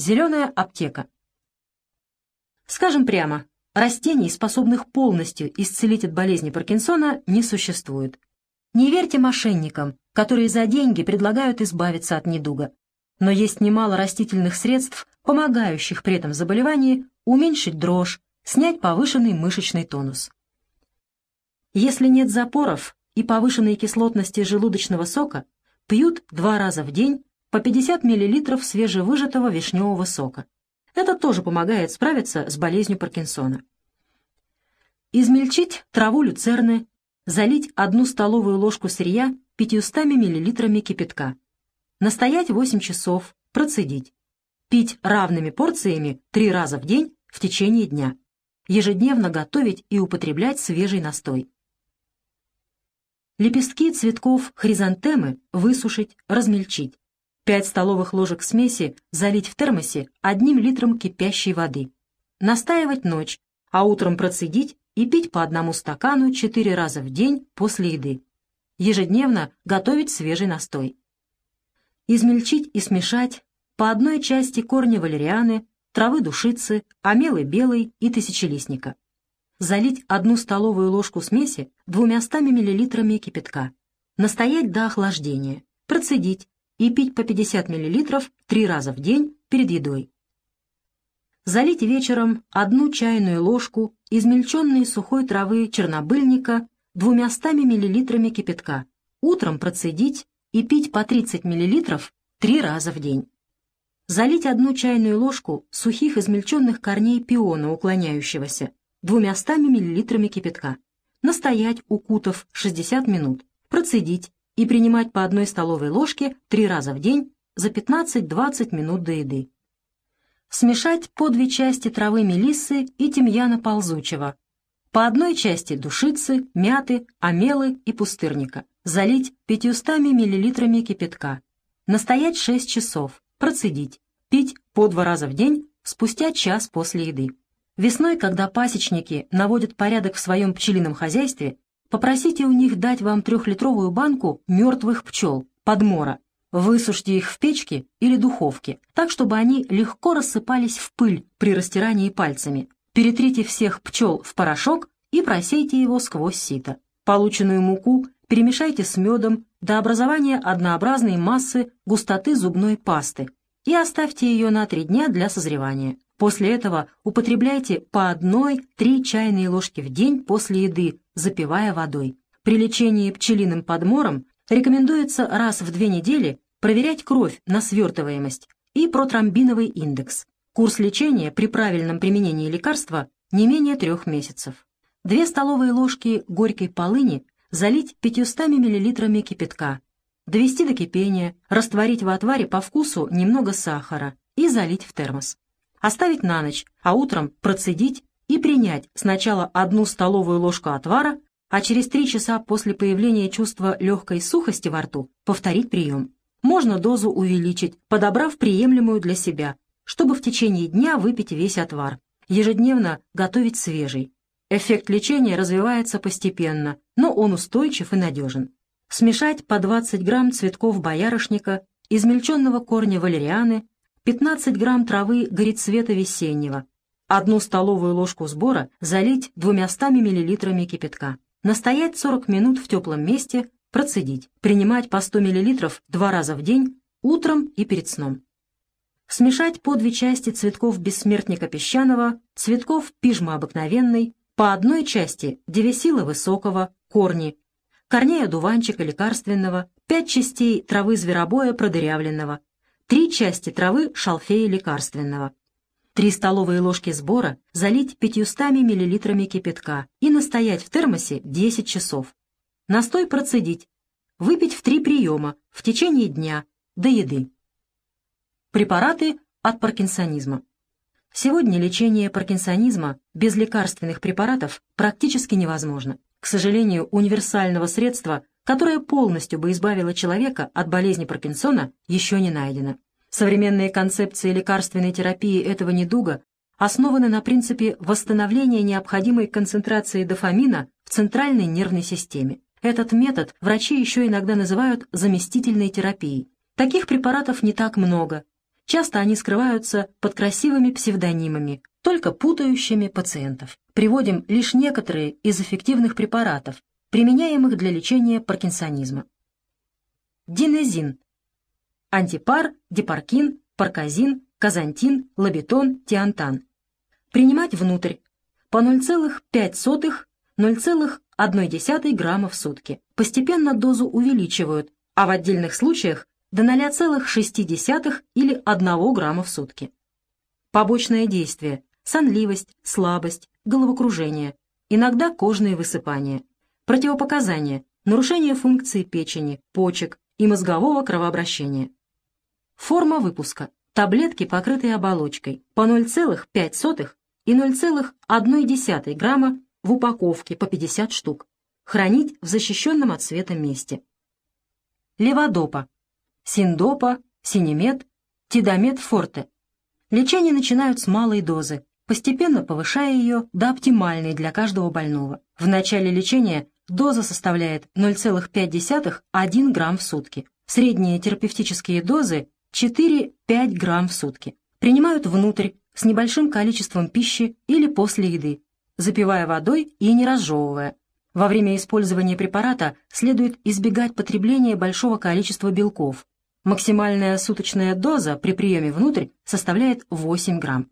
Зеленая аптека. Скажем прямо, растений, способных полностью исцелить от болезни Паркинсона, не существует. Не верьте мошенникам, которые за деньги предлагают избавиться от недуга. Но есть немало растительных средств, помогающих при этом заболевании уменьшить дрожь, снять повышенный мышечный тонус. Если нет запоров и повышенной кислотности желудочного сока, пьют два раза в день по 50 мл свежевыжатого вишневого сока. Это тоже помогает справиться с болезнью Паркинсона. Измельчить траву люцерны, залить одну столовую ложку сырья 500 мл кипятка. Настоять 8 часов, процедить. Пить равными порциями 3 раза в день в течение дня. Ежедневно готовить и употреблять свежий настой. Лепестки цветков хризантемы высушить, размельчить. 5 столовых ложек смеси залить в термосе одним литром кипящей воды. Настаивать ночь, а утром процедить и пить по одному стакану 4 раза в день после еды. Ежедневно готовить свежий настой. Измельчить и смешать по одной части корня валерианы, травы душицы, омелы белой и тысячелистника. Залить одну столовую ложку смеси 200 мл кипятка. Настоять до охлаждения. Процедить и пить по 50 мл три раза в день перед едой. Залить вечером одну чайную ложку измельченной сухой травы чернобыльника 200 мл кипятка. Утром процедить и пить по 30 мл три раза в день. Залить одну чайную ложку сухих измельченных корней пиона уклоняющегося 200 мл кипятка. Настоять, укутав 60 минут. Процедить и принимать по одной столовой ложке три раза в день за 15-20 минут до еды. Смешать по две части травы мелиссы и тимьяна ползучего, по одной части душицы, мяты, омелы и пустырника. Залить 500 мл кипятка. Настоять 6 часов. Процедить. Пить по два раза в день спустя час после еды. Весной, когда пасечники наводят порядок в своем пчелином хозяйстве, Попросите у них дать вам трехлитровую банку мертвых пчел, подмора. Высушьте их в печке или духовке, так, чтобы они легко рассыпались в пыль при растирании пальцами. Перетрите всех пчел в порошок и просейте его сквозь сито. Полученную муку перемешайте с медом до образования однообразной массы густоты зубной пасты и оставьте ее на три дня для созревания. После этого употребляйте по одной-три чайные ложки в день после еды, запивая водой. При лечении пчелиным подмором рекомендуется раз в две недели проверять кровь на свертываемость и протромбиновый индекс. Курс лечения при правильном применении лекарства не менее трех месяцев. Две столовые ложки горькой полыни залить 500 мл кипятка, довести до кипения, растворить в отваре по вкусу немного сахара и залить в термос оставить на ночь, а утром процедить и принять сначала одну столовую ложку отвара, а через три часа после появления чувства легкой сухости во рту повторить прием. Можно дозу увеличить, подобрав приемлемую для себя, чтобы в течение дня выпить весь отвар. Ежедневно готовить свежий. Эффект лечения развивается постепенно, но он устойчив и надежен. Смешать по 20 грамм цветков боярышника, измельченного корня валерианы, 15 грамм травы горецвета весеннего, одну столовую ложку сбора залить 200 миллилитрами кипятка, настоять 40 минут в теплом месте, процедить, принимать по 100 миллилитров два раза в день, утром и перед сном. Смешать по две части цветков бессмертника песчаного, цветков пижма обыкновенной, по одной части девесила высокого, корни, корней одуванчика лекарственного, пять частей травы зверобоя продырявленного, Три части травы шалфея лекарственного. Три столовые ложки сбора залить 500 мл кипятка и настоять в термосе 10 часов. Настой процедить. Выпить в три приема в течение дня до еды. Препараты от паркинсонизма. Сегодня лечение паркинсонизма без лекарственных препаратов практически невозможно. К сожалению, универсального средства которая полностью бы избавила человека от болезни Паркинсона, еще не найдена. Современные концепции лекарственной терапии этого недуга основаны на принципе восстановления необходимой концентрации дофамина в центральной нервной системе. Этот метод врачи еще иногда называют заместительной терапией. Таких препаратов не так много. Часто они скрываются под красивыми псевдонимами, только путающими пациентов. Приводим лишь некоторые из эффективных препаратов, применяемых для лечения паркинсонизма. Динезин. Антипар, депаркин, парказин, казантин, лабитон, тиантан. Принимать внутрь по 0,5-0,1 грамма в сутки. Постепенно дозу увеличивают, а в отдельных случаях до 0,6 или 1 грамма в сутки. Побочное действие – сонливость, слабость, головокружение, иногда кожные высыпания. Противопоказания – нарушение функции печени, почек и мозгового кровообращения. Форма выпуска – таблетки, покрытые оболочкой, по 0,5 и 0,1 грамма в упаковке по 50 штук. Хранить в защищенном от света месте. Леводопа синдопа, синемет, тидомет форте. Лечение начинают с малой дозы, постепенно повышая ее до оптимальной для каждого больного. В начале лечения доза составляет 0,5-1 грамм в сутки. Средние терапевтические дозы 4-5 грамм в сутки. Принимают внутрь с небольшим количеством пищи или после еды, запивая водой и не разжевывая. Во время использования препарата следует избегать потребления большого количества белков, Максимальная суточная доза при приеме внутрь составляет 8 грамм.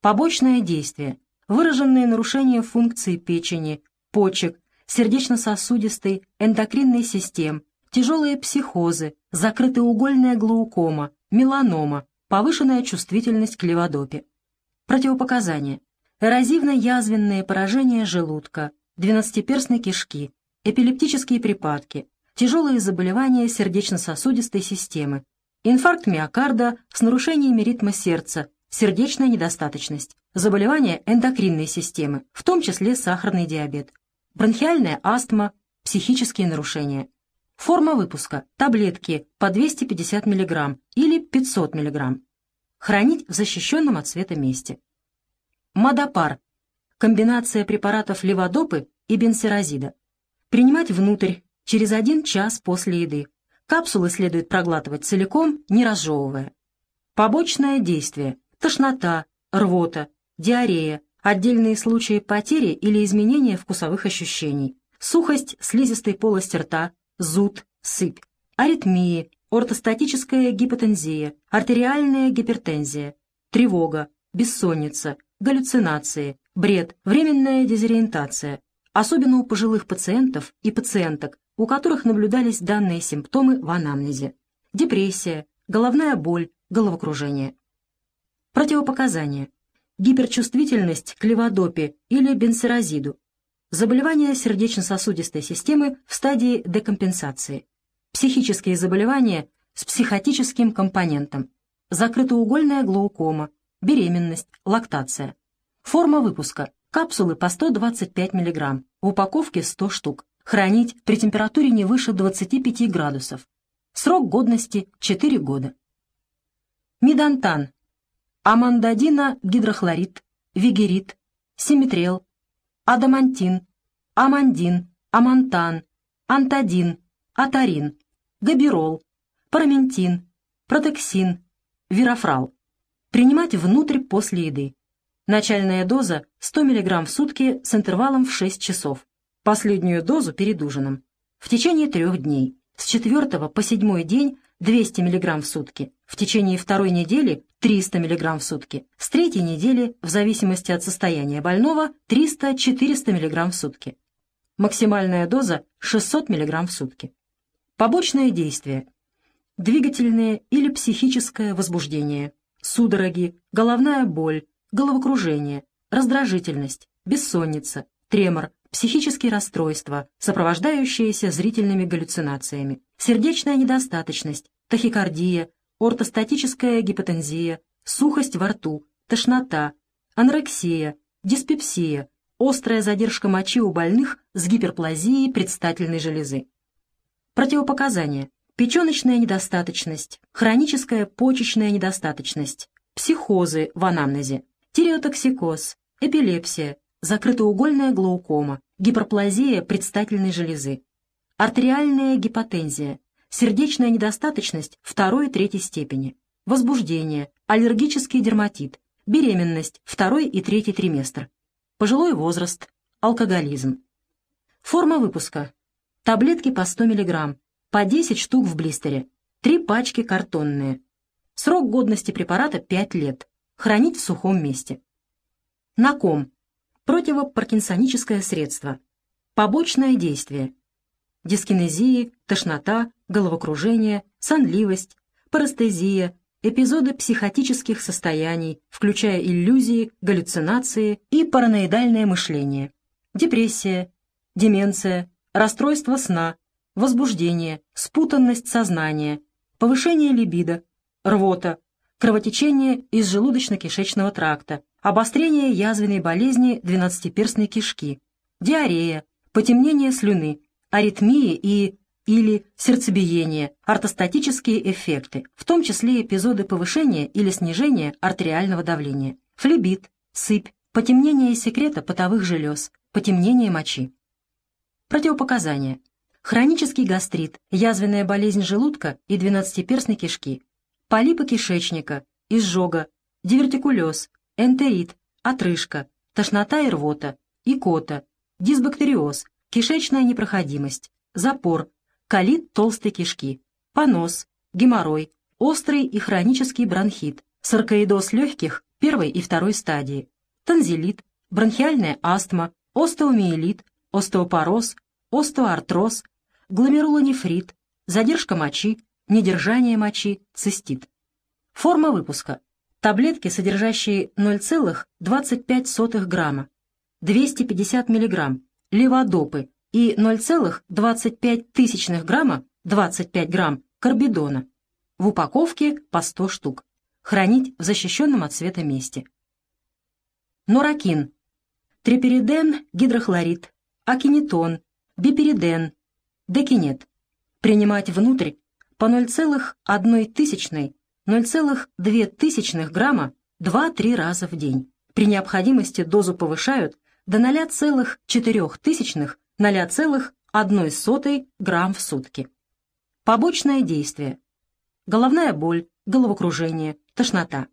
Побочное действие. Выраженные нарушения функции печени, почек, сердечно-сосудистой, эндокринной систем, тяжелые психозы, закрытоугольная глаукома, меланома, повышенная чувствительность к леводопе. Противопоказания. Эрозивно-язвенные поражения желудка, двенадцатиперстной кишки, эпилептические припадки, тяжелые заболевания сердечно-сосудистой системы, инфаркт миокарда с нарушениями ритма сердца, сердечная недостаточность, заболевания эндокринной системы, в том числе сахарный диабет, бронхиальная астма, психические нарушения. Форма выпуска – таблетки по 250 мг или 500 мг. Хранить в защищенном от света месте. Мадопар – комбинация препаратов леводопы и бенсерозида. Принимать внутрь через один час после еды. Капсулы следует проглатывать целиком, не разжевывая. Побочное действие – тошнота, рвота, диарея, отдельные случаи потери или изменения вкусовых ощущений, сухость слизистой полости рта, зуд, сыпь, аритмии, ортостатическая гипотензия, артериальная гипертензия, тревога, бессонница, галлюцинации, бред, временная дезориентация, особенно у пожилых пациентов и пациенток, у которых наблюдались данные симптомы в анамнезе. Депрессия, головная боль, головокружение. Противопоказания. Гиперчувствительность к леводопе или бенсерозиду. Заболевания сердечно-сосудистой системы в стадии декомпенсации. Психические заболевания с психотическим компонентом. Закрытоугольная глаукома, беременность, лактация. Форма выпуска. Капсулы по 125 мг, в упаковке 100 штук хранить при температуре не выше 25 градусов. Срок годности 4 года. Медантан, амандадина гидрохлорид, вигерит, симметрел, адамантин, амандин, амантан, антадин, атарин, габирол, параментин, протексин, вирофрал. Принимать внутрь после еды. Начальная доза 100 мг в сутки с интервалом в 6 часов последнюю дозу перед ужином, в течение трех дней, с четвертого по седьмой день 200 мг в сутки, в течение второй недели 300 мг в сутки, с третьей недели, в зависимости от состояния больного, 300-400 мг в сутки. Максимальная доза 600 мг в сутки. Побочное действие. Двигательное или психическое возбуждение, судороги, головная боль, головокружение, раздражительность, бессонница, тремор, психические расстройства, сопровождающиеся зрительными галлюцинациями, сердечная недостаточность, тахикардия, ортостатическая гипотензия, сухость во рту, тошнота, анорексия, диспепсия, острая задержка мочи у больных с гиперплазией предстательной железы. Противопоказания. Печеночная недостаточность, хроническая почечная недостаточность, психозы в анамнезе, тиреотоксикоз, эпилепсия, закрытоугольная глаукома, гиперплазия предстательной железы, артериальная гипотензия, сердечная недостаточность второй и третьей степени, возбуждение, аллергический дерматит, беременность, второй и третий триместр, пожилой возраст, алкоголизм. Форма выпуска. Таблетки по 100 мг, по 10 штук в блистере, 3 пачки картонные. Срок годности препарата 5 лет. Хранить в сухом месте. Наком. Противопаркинсоническое средство. Побочное действие. Дискинезии, тошнота, головокружение, сонливость, парестезия, эпизоды психотических состояний, включая иллюзии, галлюцинации и параноидальное мышление, депрессия, деменция, расстройство сна, возбуждение, спутанность сознания, повышение либидо, рвота, кровотечение из желудочно-кишечного тракта, обострение язвенной болезни двенадцатиперстной кишки, диарея, потемнение слюны, аритмии и или сердцебиение, ортостатические эффекты, в том числе эпизоды повышения или снижения артериального давления, флебит, сыпь, потемнение секрета потовых желез, потемнение мочи. Противопоказания. Хронический гастрит, язвенная болезнь желудка и двенадцатиперстной кишки, полипы кишечника, изжога, дивертикулез, энтерит, отрыжка, тошнота и рвота, икота, дисбактериоз, кишечная непроходимость, запор, колит толстой кишки, понос, геморрой, острый и хронический бронхит, саркоидоз легких первой и второй стадии, танзелит, бронхиальная астма, остеомиелит, остеопороз, остеоартроз, гломерулонефрит, задержка мочи, недержание мочи, цистит. Форма выпуска. Таблетки, содержащие 0,25 грамма, 250 мг, леводопы и 0,25 грамма, 25 грамм, карбидона. В упаковке по 100 штук. Хранить в защищенном от света месте. Норакин. Трипериден, гидрохлорид, акинетон, бипериден, декинет. Принимать внутрь по 0,1-0,2 грамма 2-3 раза в день. При необходимости дозу повышают до 0,4-0,1 грамм в сутки. Побочное действие. Головная боль, головокружение, тошнота.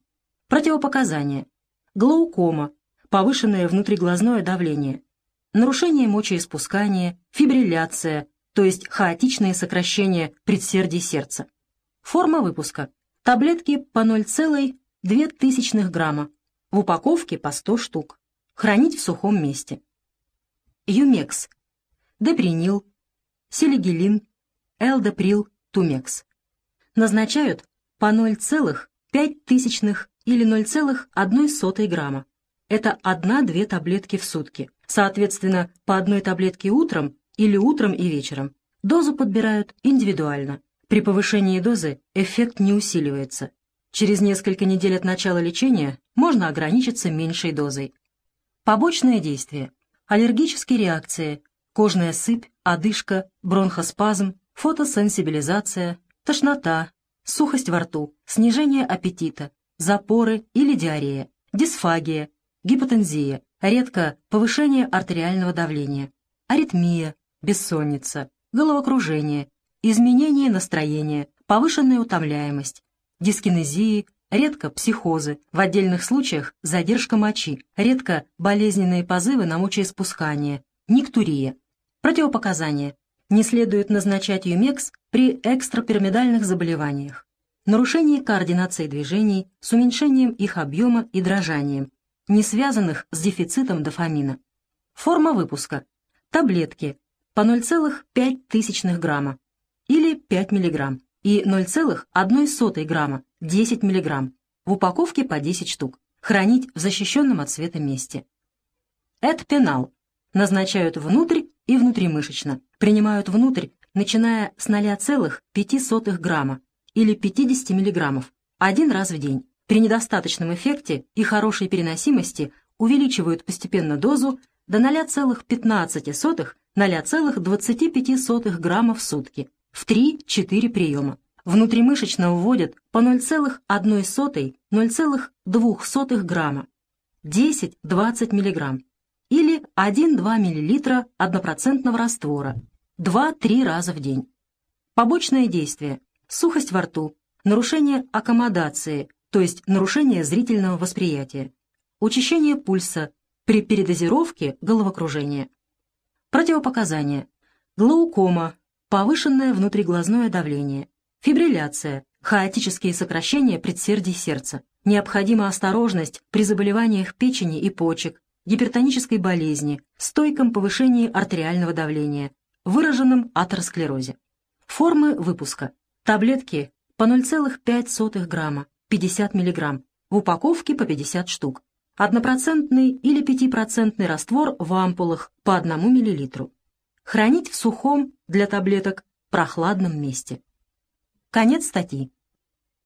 Противопоказания. Глаукома, повышенное внутриглазное давление, нарушение мочеиспускания, фибрилляция, то есть хаотичные сокращения предсердий сердца. Форма выпуска. Таблетки по 0,2 грамма. В упаковке по 100 штук. Хранить в сухом месте. Юмекс. Депринил. Селигилин. Элдеприл. Тумекс. Назначают по 0,5 или 0,1 грамма. Это 1-2 таблетки в сутки. Соответственно, по одной таблетке утром или утром и вечером. Дозу подбирают индивидуально. При повышении дозы эффект не усиливается. Через несколько недель от начала лечения можно ограничиться меньшей дозой. Побочные действия. Аллергические реакции, кожная сыпь, одышка, бронхоспазм, фотосенсибилизация, тошнота, сухость во рту, снижение аппетита, запоры или диарея, дисфагия, гипотензия, редко повышение артериального давления, аритмия, бессонница, головокружение, изменение настроения, повышенная утомляемость, дискинезии, редко психозы, в отдельных случаях задержка мочи, редко болезненные позывы на мочеиспускание, никтурия. Противопоказания. Не следует назначать юмекс при экстрапирамидальных заболеваниях. Нарушение координации движений с уменьшением их объема и дрожанием, не связанных с дефицитом дофамина. Форма выпуска. Таблетки по 0,5 грамма или 5 мг и 0,1 грамма 10 мг. В упаковке по 10 штук. Хранить в защищенном от света месте. Эдпенал. Назначают внутрь и внутримышечно. Принимают внутрь, начиная с 0,5 грамма или 50 мг один раз в день. При недостаточном эффекте и хорошей переносимости увеличивают постепенно дозу до 0,15-0,25 грамма в сутки в 3-4 приема. Внутримышечно вводят по 0,1-0,2 грамма 10-20 мг или 1-2 мл однопроцентного раствора 2-3 раза в день. Побочное действие – сухость во рту, нарушение аккомодации, то есть нарушение зрительного восприятия, учащение пульса, при передозировке головокружение. Противопоказания. Глаукома, повышенное внутриглазное давление, фибрилляция, хаотические сокращения предсердий сердца. Необходима осторожность при заболеваниях печени и почек, гипертонической болезни, стойком повышении артериального давления, выраженном атеросклерозе. Формы выпуска. Таблетки по 0,5 грамма, 50 мг, в упаковке по 50 штук. Однопроцентный или 5% раствор в ампулах по 1 мл. Хранить в сухом для таблеток прохладном месте. Конец статьи.